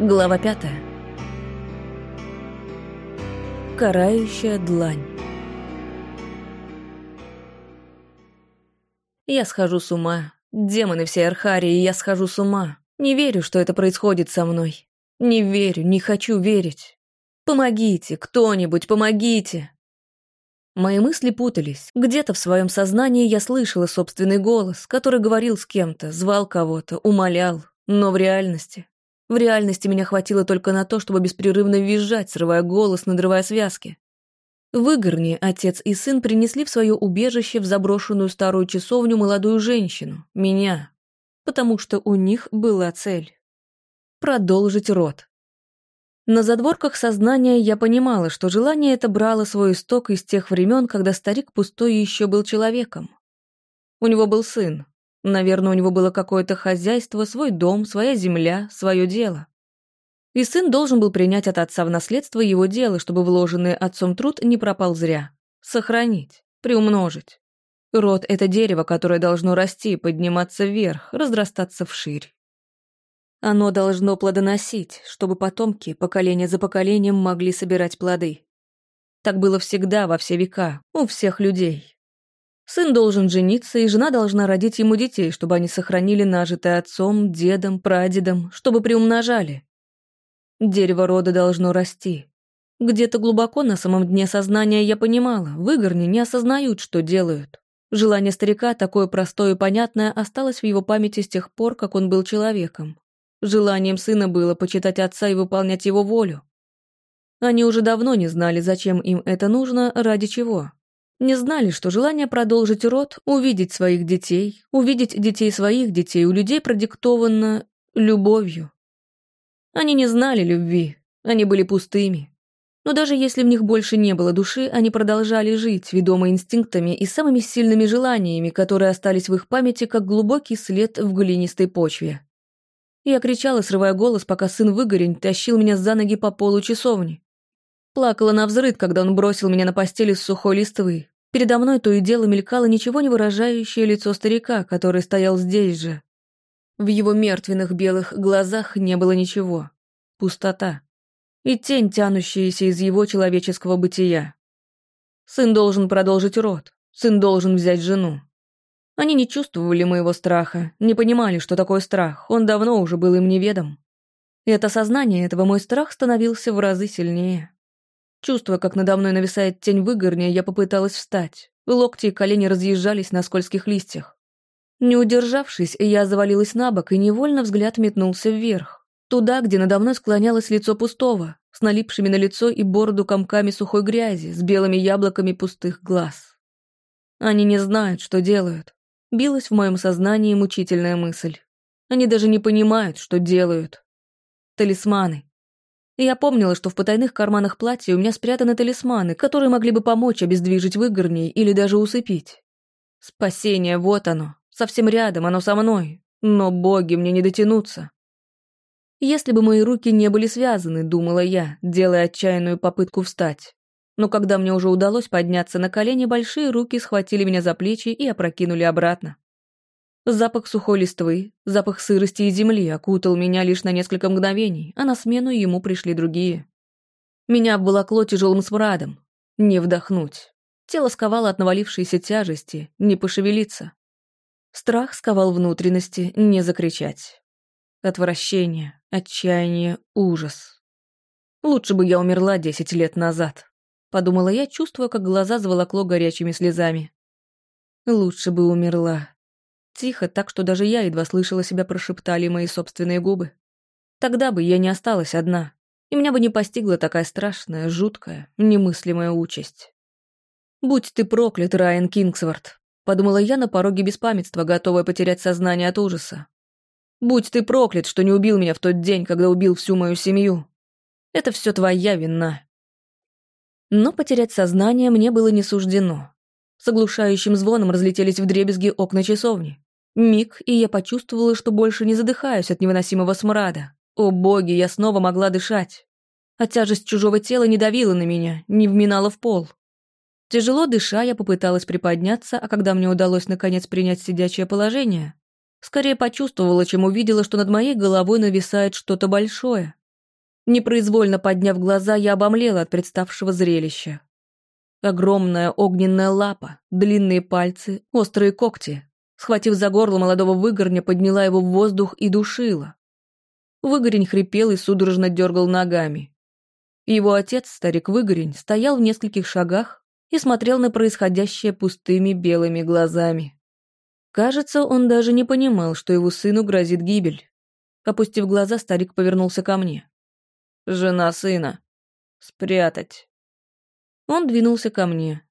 Глава пятая. Карающая длань. Я схожу с ума. Демоны всей Архарии, я схожу с ума. Не верю, что это происходит со мной. Не верю, не хочу верить. Помогите, кто-нибудь, помогите. Мои мысли путались. Где-то в своем сознании я слышала собственный голос, который говорил с кем-то, звал кого-то, умолял. Но в реальности в реальности меня хватило только на то, чтобы беспрерывно визжать, срывая голос, надрывая связки. В Игорне отец и сын принесли в свое убежище в заброшенную старую часовню молодую женщину, меня, потому что у них была цель — продолжить род. На задворках сознания я понимала, что желание это брало свой исток из тех времен, когда старик пустой еще был человеком. У него был сын, Наверное, у него было какое-то хозяйство, свой дом, своя земля, свое дело. И сын должен был принять от отца в наследство его дело, чтобы вложенный отцом труд не пропал зря. Сохранить, приумножить. Род — это дерево, которое должно расти, подниматься вверх, разрастаться вширь. Оно должно плодоносить, чтобы потомки, поколение за поколением, могли собирать плоды. Так было всегда, во все века, у всех людей. Сын должен жениться, и жена должна родить ему детей, чтобы они сохранили нажитое отцом, дедом, прадедом, чтобы приумножали. Дерево рода должно расти. Где-то глубоко на самом дне сознания я понимала, выгорни не осознают, что делают. Желание старика, такое простое и понятное, осталось в его памяти с тех пор, как он был человеком. Желанием сына было почитать отца и выполнять его волю. Они уже давно не знали, зачем им это нужно, ради чего. Не знали, что желание продолжить род, увидеть своих детей, увидеть детей своих детей у людей продиктовано любовью. Они не знали любви, они были пустыми. Но даже если в них больше не было души, они продолжали жить, ведомые инстинктами и самыми сильными желаниями, которые остались в их памяти, как глубокий след в глинистой почве. Я кричала, срывая голос, пока сын выгорень тащил меня за ноги по полу часовни. Плакала на взрыд, когда он бросил меня на постели с сухой листвы. Передо мной то и дело мелькало ничего не выражающее лицо старика, который стоял здесь же. В его мертвенных белых глазах не было ничего. Пустота. И тень, тянущаяся из его человеческого бытия. Сын должен продолжить род. Сын должен взять жену. Они не чувствовали моего страха, не понимали, что такое страх. Он давно уже был им неведом. И от осознания этого мой страх становился в разы сильнее. Чувствуя, как надо мной нависает тень выгорня, я попыталась встать. Локти и колени разъезжались на скользких листьях. Не удержавшись, я завалилась на бок, и невольно взгляд метнулся вверх. Туда, где надо мной склонялось лицо пустого, с налипшими на лицо и бороду комками сухой грязи, с белыми яблоками пустых глаз. Они не знают, что делают. Билась в моем сознании мучительная мысль. Они даже не понимают, что делают. Талисманы. Я помнила, что в потайных карманах платья у меня спрятаны талисманы, которые могли бы помочь обездвижить выгорней или даже усыпить. Спасение, вот оно. Совсем рядом, оно со мной. Но боги мне не дотянуться. Если бы мои руки не были связаны, думала я, делая отчаянную попытку встать. Но когда мне уже удалось подняться на колени, большие руки схватили меня за плечи и опрокинули обратно. Запах сухой листвы, запах сырости и земли окутал меня лишь на несколько мгновений, а на смену ему пришли другие. Меня обволокло тяжелым смрадом. Не вдохнуть. Тело сковало от навалившейся тяжести, не пошевелиться. Страх сковал внутренности, не закричать. Отвращение, отчаяние, ужас. Лучше бы я умерла десять лет назад, подумала я, чувствуя, как глаза заволокло горячими слезами. Лучше бы умерла. Тихо, так что даже я едва слышала себя прошептали мои собственные губы. Тогда бы я не осталась одна, и меня бы не постигла такая страшная, жуткая, немыслимая участь. «Будь ты проклят, Райан Кингсворт», — подумала я на пороге беспамятства, готовая потерять сознание от ужаса. «Будь ты проклят, что не убил меня в тот день, когда убил всю мою семью. Это все твоя вина». Но потерять сознание мне было не суждено. С оглушающим звоном разлетелись вдребезги окна часовни. Миг, и я почувствовала, что больше не задыхаюсь от невыносимого смрада. О боги, я снова могла дышать. А тяжесть чужого тела не давила на меня, не вминала в пол. Тяжело дыша, я попыталась приподняться, а когда мне удалось наконец принять сидячее положение, скорее почувствовала, чем увидела, что над моей головой нависает что-то большое, Непроизвольно подняв глаза, я обомлела от представшего зрелища. Огромная огненная лапа, длинные пальцы, острые когти. Схватив за горло молодого выгорня, подняла его в воздух и душила. Выгорень хрипел и судорожно дергал ногами. Его отец, старик Выгорень, стоял в нескольких шагах и смотрел на происходящее пустыми белыми глазами. Кажется, он даже не понимал, что его сыну грозит гибель. Опустив глаза, старик повернулся ко мне. «Жена сына. Спрятать». Он двинулся ко мне.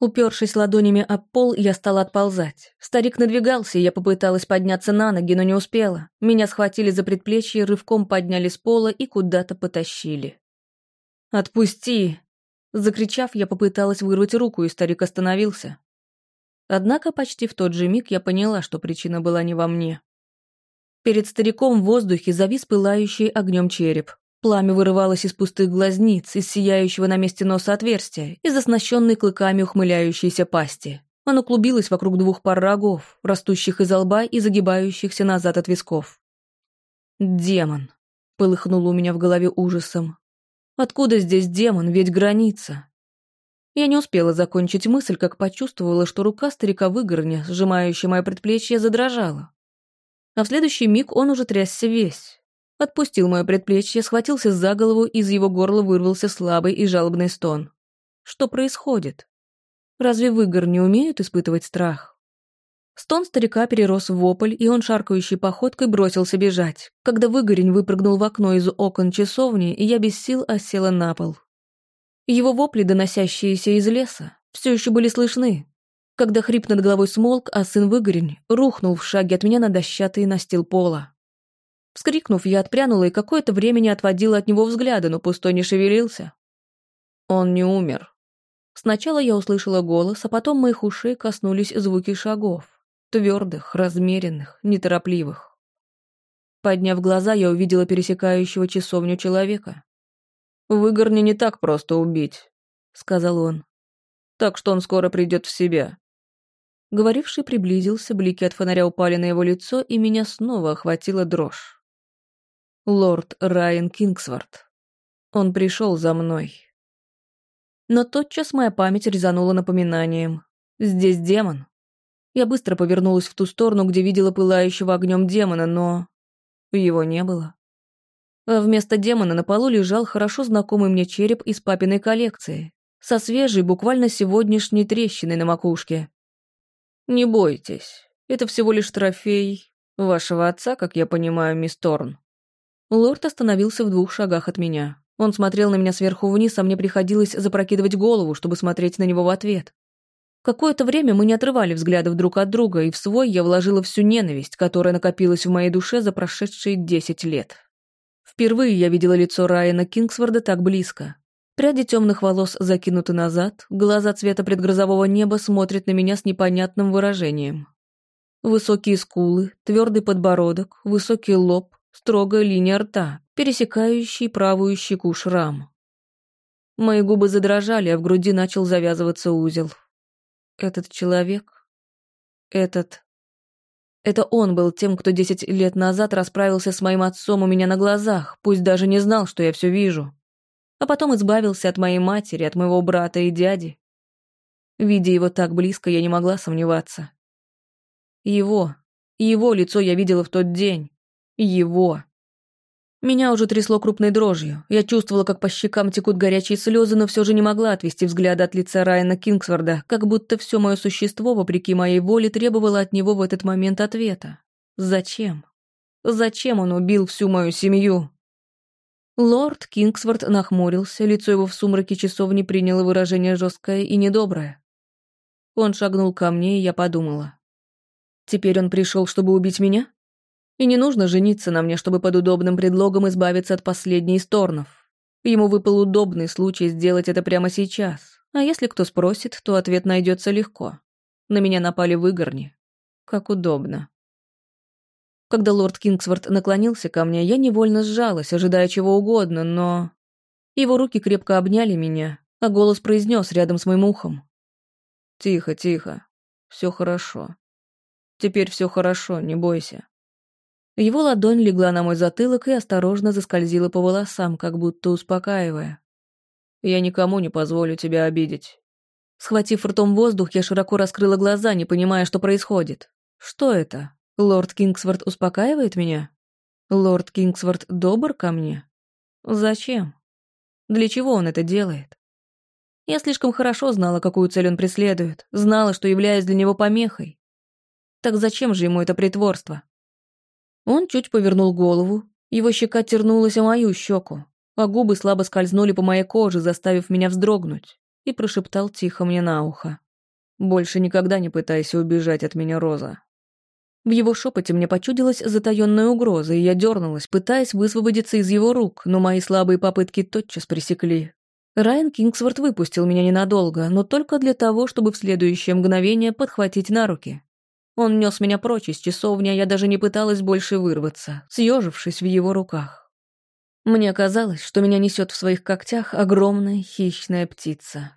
Упершись ладонями об пол, я стала отползать. Старик надвигался, и я попыталась подняться на ноги, но не успела. Меня схватили за предплечье, рывком подняли с пола и куда-то потащили. «Отпусти!» Закричав, я попыталась вырвать руку, и старик остановился. Однако почти в тот же миг я поняла, что причина была не во мне. Перед стариком в воздухе завис пылающий огнем череп. Пламя вырывалось из пустых глазниц, из сияющего на месте носа отверстия, из оснащенной клыками ухмыляющейся пасти. Оно клубилось вокруг двух пар рогов, растущих из лба и загибающихся назад от висков. «Демон!» — полыхнуло у меня в голове ужасом. «Откуда здесь демон? Ведь граница!» Я не успела закончить мысль, как почувствовала, что рука старика выгорня, сжимающая мое предплечье, задрожала. А в следующий миг он уже трясся весь. Отпустил мое предплечье, схватился за голову, из его горла вырвался слабый и жалобный стон. Что происходит? Разве выгор не умеют испытывать страх? Стон старика перерос в вопль, и он шаркающей походкой бросился бежать. Когда выгорень выпрыгнул в окно из окон часовни, и я без сил осела на пол. Его вопли, доносящиеся из леса, все еще были слышны. Когда хрип над головой смолк, а сын выгорень рухнул в шаге от меня на дощатый настил пола. Вскрикнув, я отпрянула и какое-то время не отводила от него взгляда, но пустой не шевелился. Он не умер. Сначала я услышала голос, а потом моих ушей коснулись звуки шагов. Твердых, размеренных, неторопливых. Подняв глаза, я увидела пересекающего часовню человека. «Выгорни не так просто убить», — сказал он. «Так что он скоро придет в себя». Говоривший приблизился, блики от фонаря упали на его лицо, и меня снова охватила дрожь лорд Райан Кингсворт. Он пришел за мной. Но тотчас моя память резанула напоминанием. Здесь демон. Я быстро повернулась в ту сторону, где видела пылающего огнем демона, но... Его не было. А вместо демона на полу лежал хорошо знакомый мне череп из папиной коллекции, со свежей, буквально сегодняшней трещиной на макушке. «Не бойтесь, это всего лишь трофей вашего отца, как я понимаю, мисс Торн», Лорд остановился в двух шагах от меня. Он смотрел на меня сверху вниз, а мне приходилось запрокидывать голову, чтобы смотреть на него в ответ. Какое-то время мы не отрывали взглядов друг от друга, и в свой я вложила всю ненависть, которая накопилась в моей душе за прошедшие десять лет. Впервые я видела лицо Райана Кингсворда так близко. Пряди темных волос закинуты назад, глаза цвета предгрозового неба смотрят на меня с непонятным выражением. Высокие скулы, твердый подбородок, высокий лоб, строгая линия рта, пересекающий правую щеку шрам. Мои губы задрожали, а в груди начал завязываться узел. Этот человек... Этот... Это он был тем, кто десять лет назад расправился с моим отцом у меня на глазах, пусть даже не знал, что я все вижу. А потом избавился от моей матери, от моего брата и дяди. Видя его так близко, я не могла сомневаться. Его, его лицо я видела в тот день. Его. Меня уже трясло крупной дрожью. Я чувствовала, как по щекам текут горячие слезы, но все же не могла отвести взгляда от лица Райана Кингсворда, как будто все мое существо, вопреки моей воле, требовало от него в этот момент ответа. Зачем? Зачем он убил всю мою семью? Лорд Кингсворт нахмурился, лицо его в сумраке часовни приняло выражение жесткое и недоброе. Он шагнул ко мне, и я подумала. Теперь он пришел, чтобы убить меня? И не нужно жениться на мне, чтобы под удобным предлогом избавиться от последней из торнов. Ему выпал удобный случай сделать это прямо сейчас. А если кто спросит, то ответ найдется легко. На меня напали выгорни. Как удобно. Когда лорд Кингсворт наклонился ко мне, я невольно сжалась, ожидая чего угодно, но... Его руки крепко обняли меня, а голос произнес рядом с моим ухом. «Тихо, тихо. Все хорошо. Теперь все хорошо, не бойся. Его ладонь легла на мой затылок и осторожно заскользила по волосам, как будто успокаивая. «Я никому не позволю тебя обидеть». Схватив ртом воздух, я широко раскрыла глаза, не понимая, что происходит. «Что это? Лорд Кингсворт успокаивает меня? Лорд Кингсворт добр ко мне? Зачем? Для чего он это делает? Я слишком хорошо знала, какую цель он преследует, знала, что являюсь для него помехой. Так зачем же ему это притворство? Он чуть повернул голову, его щека тернулась о мою щеку, а губы слабо скользнули по моей коже, заставив меня вздрогнуть, и прошептал тихо мне на ухо. «Больше никогда не пытайся убежать от меня, Роза». В его шепоте мне почудилась затаённая угроза, и я дернулась, пытаясь высвободиться из его рук, но мои слабые попытки тотчас пресекли. Райан Кингсворт выпустил меня ненадолго, но только для того, чтобы в следующее мгновение подхватить на руки. Он нес меня прочь из часовни, а я даже не пыталась больше вырваться, съежившись в его руках. Мне казалось, что меня несет в своих когтях огромная хищная птица.